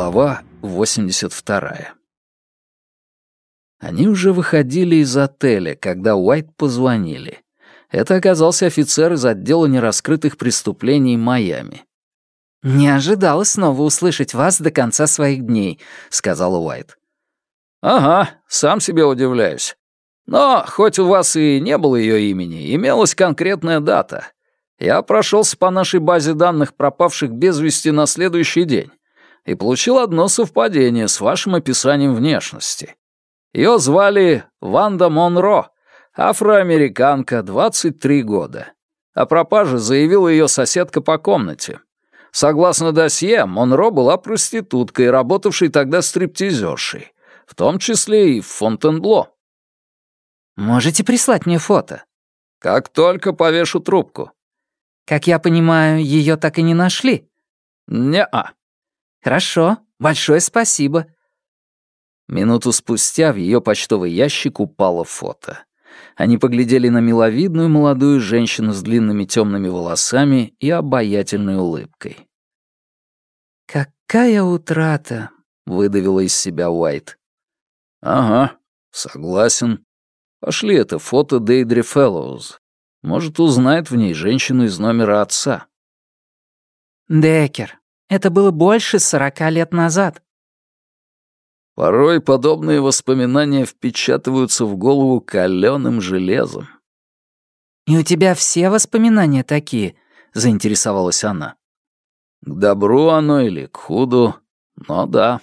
Глава 82. Они уже выходили из отеля, когда Уайт позвонили. Это оказался офицер из отдела нераскрытых преступлений Майами. «Не ожидала снова услышать вас до конца своих дней», — сказала Уайт. «Ага, сам себе удивляюсь. Но хоть у вас и не было ее имени, имелась конкретная дата. Я прошелся по нашей базе данных пропавших без вести на следующий день и получил одно совпадение с вашим описанием внешности. Ее звали Ванда Монро, афроамериканка, 23 года. О пропаже заявила ее соседка по комнате. Согласно досье, Монро была проституткой, работавшей тогда стриптизершей, в том числе и в Фонтенбло. «Можете прислать мне фото?» «Как только повешу трубку». «Как я понимаю, ее так и не нашли?» «Не-а». «Хорошо, большое спасибо». Минуту спустя в ее почтовый ящик упало фото. Они поглядели на миловидную молодую женщину с длинными темными волосами и обаятельной улыбкой. «Какая утрата!» — выдавила из себя Уайт. «Ага, согласен. Пошли это фото Дейдри Фэллоуз. Может, узнает в ней женщину из номера отца». «Деккер, это было больше сорока лет назад. Порой подобные воспоминания впечатываются в голову каленым железом. «И у тебя все воспоминания такие?» — заинтересовалась она. «К добру оно или к худу, но да».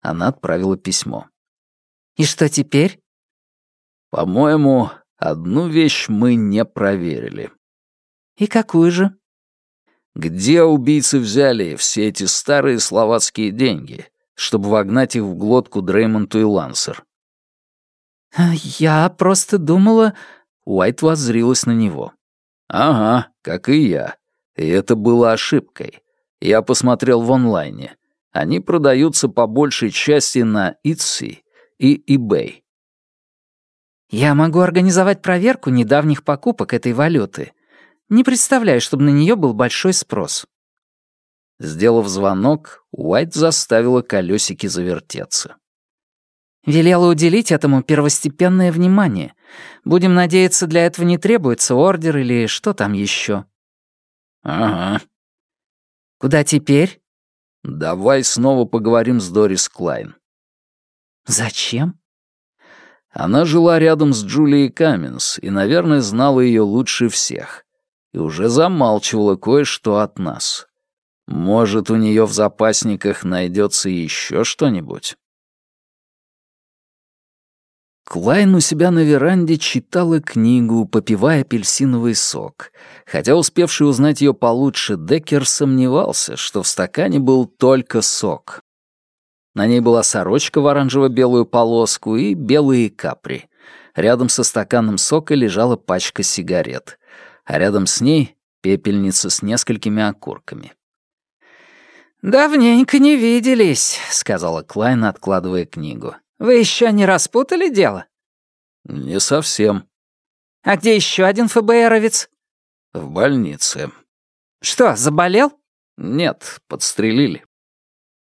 Она отправила письмо. «И что теперь?» «По-моему, одну вещь мы не проверили». «И какую же?» Где убийцы взяли все эти старые словацкие деньги, чтобы вогнать их в глотку Дреймонту и Лансер? «Я просто думала...» Уайт воззрилась на него. «Ага, как и я. И это было ошибкой. Я посмотрел в онлайне. Они продаются по большей части на Etsy и eBay». «Я могу организовать проверку недавних покупок этой валюты», не представляю, чтобы на нее был большой спрос». Сделав звонок, Уайт заставила колесики завертеться. Велела уделить этому первостепенное внимание. Будем надеяться, для этого не требуется ордер или что там еще. Ага. Куда теперь? Давай снова поговорим с Дорис Клайн. Зачем? Она жила рядом с Джулией Каменс и, наверное, знала ее лучше всех и уже замалчивала кое-что от нас. Может, у нее в запасниках найдется еще что-нибудь? Клайн у себя на веранде читала книгу, попивая апельсиновый сок. Хотя успевший узнать ее получше, Деккер сомневался, что в стакане был только сок. На ней была сорочка в оранжево-белую полоску и белые капри. Рядом со стаканом сока лежала пачка сигарет а рядом с ней пепельница с несколькими окурками. «Давненько не виделись», — сказала Клайн, откладывая книгу. «Вы еще не распутали дело?» «Не совсем». «А где еще один ФБРовец?» «В больнице». «Что, заболел?» «Нет, подстрелили».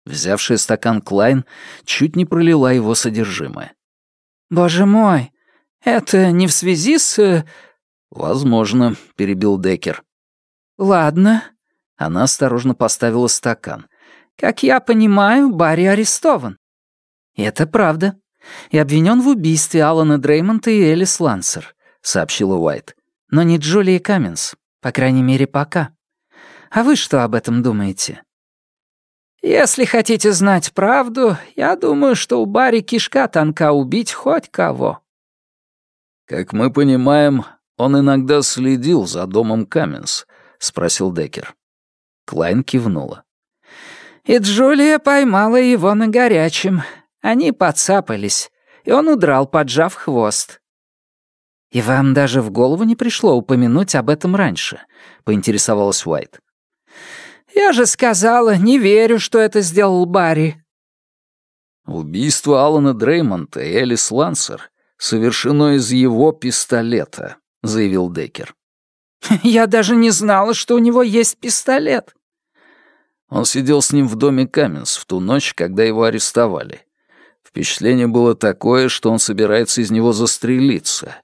Взявшая стакан Клайн чуть не пролила его содержимое. «Боже мой, это не в связи с... «Возможно», — перебил Деккер. «Ладно». Она осторожно поставила стакан. «Как я понимаю, Барри арестован». «Это правда. И обвинен в убийстве Алана Дреймонта и Элис Лансер», — сообщила Уайт. «Но не Джулии Каменс. По крайней мере, пока. А вы что об этом думаете?» «Если хотите знать правду, я думаю, что у Барри кишка тонка убить хоть кого». «Как мы понимаем, он иногда следил за домом Каменс?» — спросил Деккер. Клайн кивнула. «И Джулия поймала его на горячем. Они подцапались, и он удрал, поджав хвост». «И вам даже в голову не пришло упомянуть об этом раньше?» — поинтересовалась Уайт. «Я же сказала, не верю, что это сделал Барри». «Убийство Алана Дреймонта и Элис Лансер совершено из его пистолета», — заявил Деккер. «Я даже не знала, что у него есть пистолет». Он сидел с ним в доме Каменс в ту ночь, когда его арестовали. Впечатление было такое, что он собирается из него застрелиться.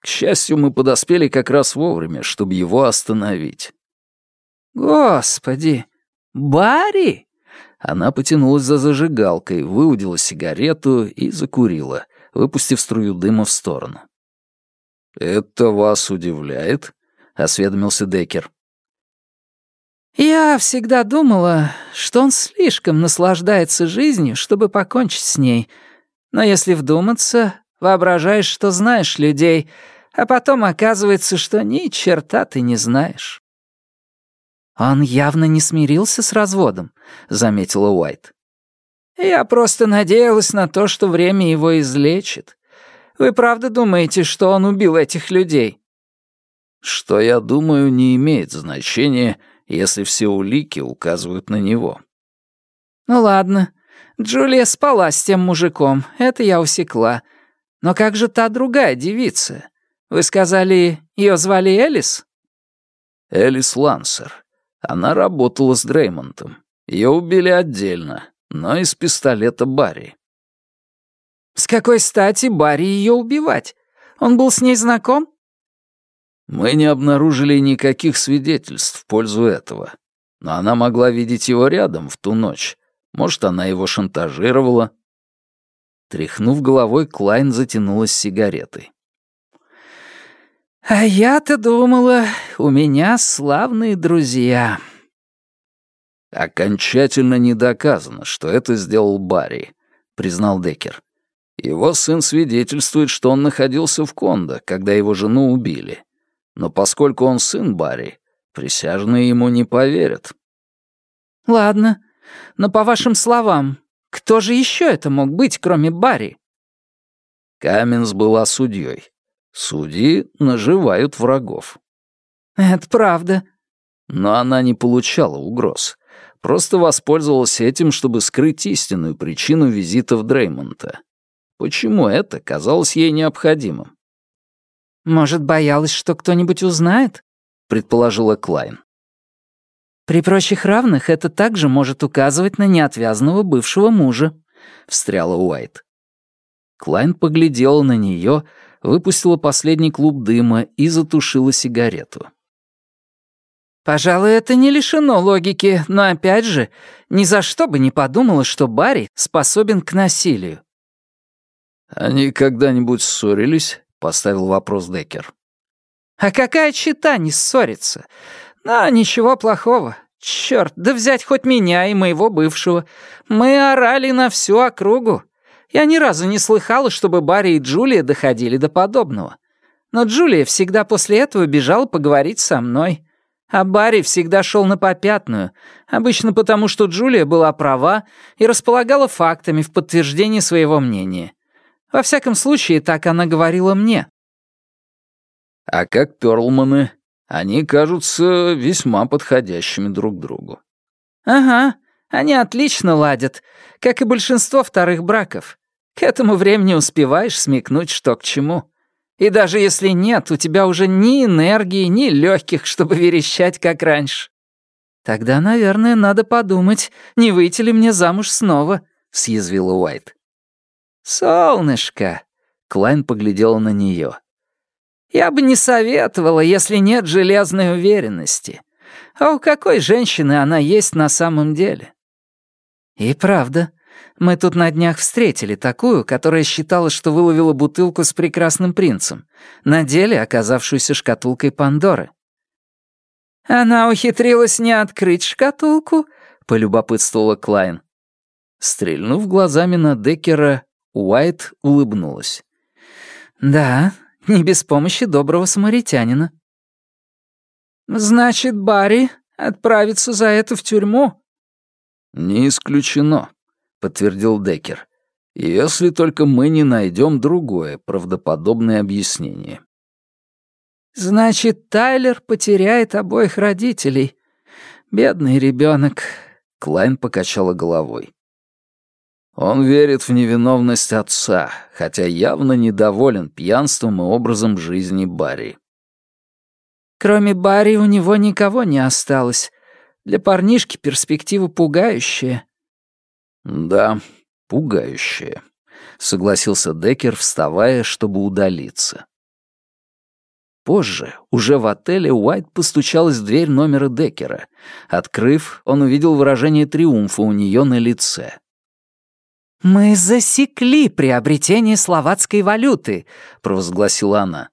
К счастью, мы подоспели как раз вовремя, чтобы его остановить. «Господи! Барри!» Она потянулась за зажигалкой, выудила сигарету и закурила, выпустив струю дыма в сторону. «Это вас удивляет?» — осведомился Деккер. «Я всегда думала, что он слишком наслаждается жизнью, чтобы покончить с ней. Но если вдуматься, воображаешь, что знаешь людей, а потом оказывается, что ни черта ты не знаешь». «Он явно не смирился с разводом», — заметила Уайт. «Я просто надеялась на то, что время его излечит. Вы правда думаете, что он убил этих людей?» «Что я думаю, не имеет значения, если все улики указывают на него». «Ну ладно. Джулия спала с тем мужиком, это я усекла. Но как же та другая девица? Вы сказали, ее звали Элис?» «Элис Лансер. Она работала с Дреймонтом. Ее убили отдельно, но из пистолета Барри. С какой стати Барри ее убивать? Он был с ней знаком? Мы не обнаружили никаких свидетельств в пользу этого. Но она могла видеть его рядом в ту ночь. Может, она его шантажировала. Тряхнув головой, Клайн затянулась сигаретой. «А я-то думала, у меня славные друзья». «Окончательно не доказано, что это сделал Барри», — признал Деккер. «Его сын свидетельствует, что он находился в Кондо, когда его жену убили. Но поскольку он сын Барри, присяжные ему не поверят». «Ладно, но по вашим словам, кто же еще это мог быть, кроме Барри?» Каменс была судьей. Судьи наживают врагов. Это правда. Но она не получала угроз. Просто воспользовалась этим, чтобы скрыть истинную причину визитов Дреймонта. Почему это казалось ей необходимым? «Может, боялась, что кто-нибудь узнает?» — предположила Клайн. «При прочих равных это также может указывать на неотвязного бывшего мужа», — встряла Уайт. Клайн поглядела на нее, выпустила последний клуб дыма и затушила сигарету. «Пожалуй, это не лишено логики, но опять же, ни за что бы не подумала, что Барри способен к насилию». «Они когда-нибудь ссорились?» — поставил вопрос Деккер. «А какая чита не ссорится? Но ничего плохого. Черт, да взять хоть меня и моего бывшего. Мы орали на всю округу. Я ни разу не слыхала, чтобы Барри и Джулия доходили до подобного. Но Джулия всегда после этого бежала поговорить со мной. А Барри всегда шел на попятную, обычно потому, что Джулия была права и располагала фактами в подтверждение своего мнения. Во всяком случае, так она говорила мне. А как Перлманы? Они кажутся весьма подходящими друг другу. Ага, они отлично ладят, как и большинство вторых браков. К этому времени успеваешь смекнуть, что к чему. И даже если нет, у тебя уже ни энергии, ни легких, чтобы верещать, как раньше. Тогда, наверное, надо подумать, не выйти ли мне замуж снова, съязвила Уайт. Солнышко, Клайн поглядела на нее. Я бы не советовала, если нет железной уверенности. А у какой женщины она есть на самом деле? И правда, мы тут на днях встретили такую, которая считала, что выловила бутылку с прекрасным принцем, на деле оказавшуюся шкатулкой Пандоры. «Она ухитрилась не открыть шкатулку?» — полюбопытствовала Клайн. Стрельнув глазами на Деккера, Уайт улыбнулась. «Да, не без помощи доброго самаритянина». «Значит, Барри отправится за это в тюрьму?» «Не исключено», подтвердил Деккер. «Если только мы не найдем другое правдоподобное объяснение». «Значит, Тайлер потеряет обоих родителей. Бедный ребенок. Клайн покачала головой. Он верит в невиновность отца, хотя явно недоволен пьянством и образом жизни Барри. Кроме Барри у него никого не осталось. Для парнишки перспектива пугающая». «Да, пугающая», — согласился Деккер, вставая, чтобы удалиться. Позже, уже в отеле, Уайт постучалась в дверь номера Деккера. Открыв, он увидел выражение триумфа у нее на лице. «Мы засекли приобретение словацкой валюты», — провозгласила она.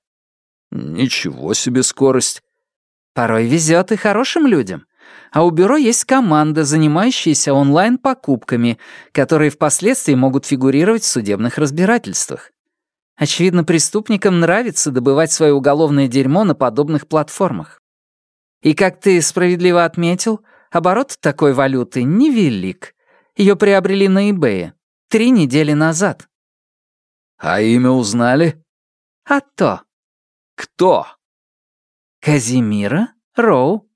«Ничего себе скорость». «Порой везет и хорошим людям. А у бюро есть команда, занимающаяся онлайн-покупками, которые впоследствии могут фигурировать в судебных разбирательствах. Очевидно, преступникам нравится добывать свое уголовное дерьмо на подобных платформах. И, как ты справедливо отметил, оборот такой валюты невелик. Ее приобрели на eBay три недели назад. А имя узнали? А то. Кто? Казимира Роу.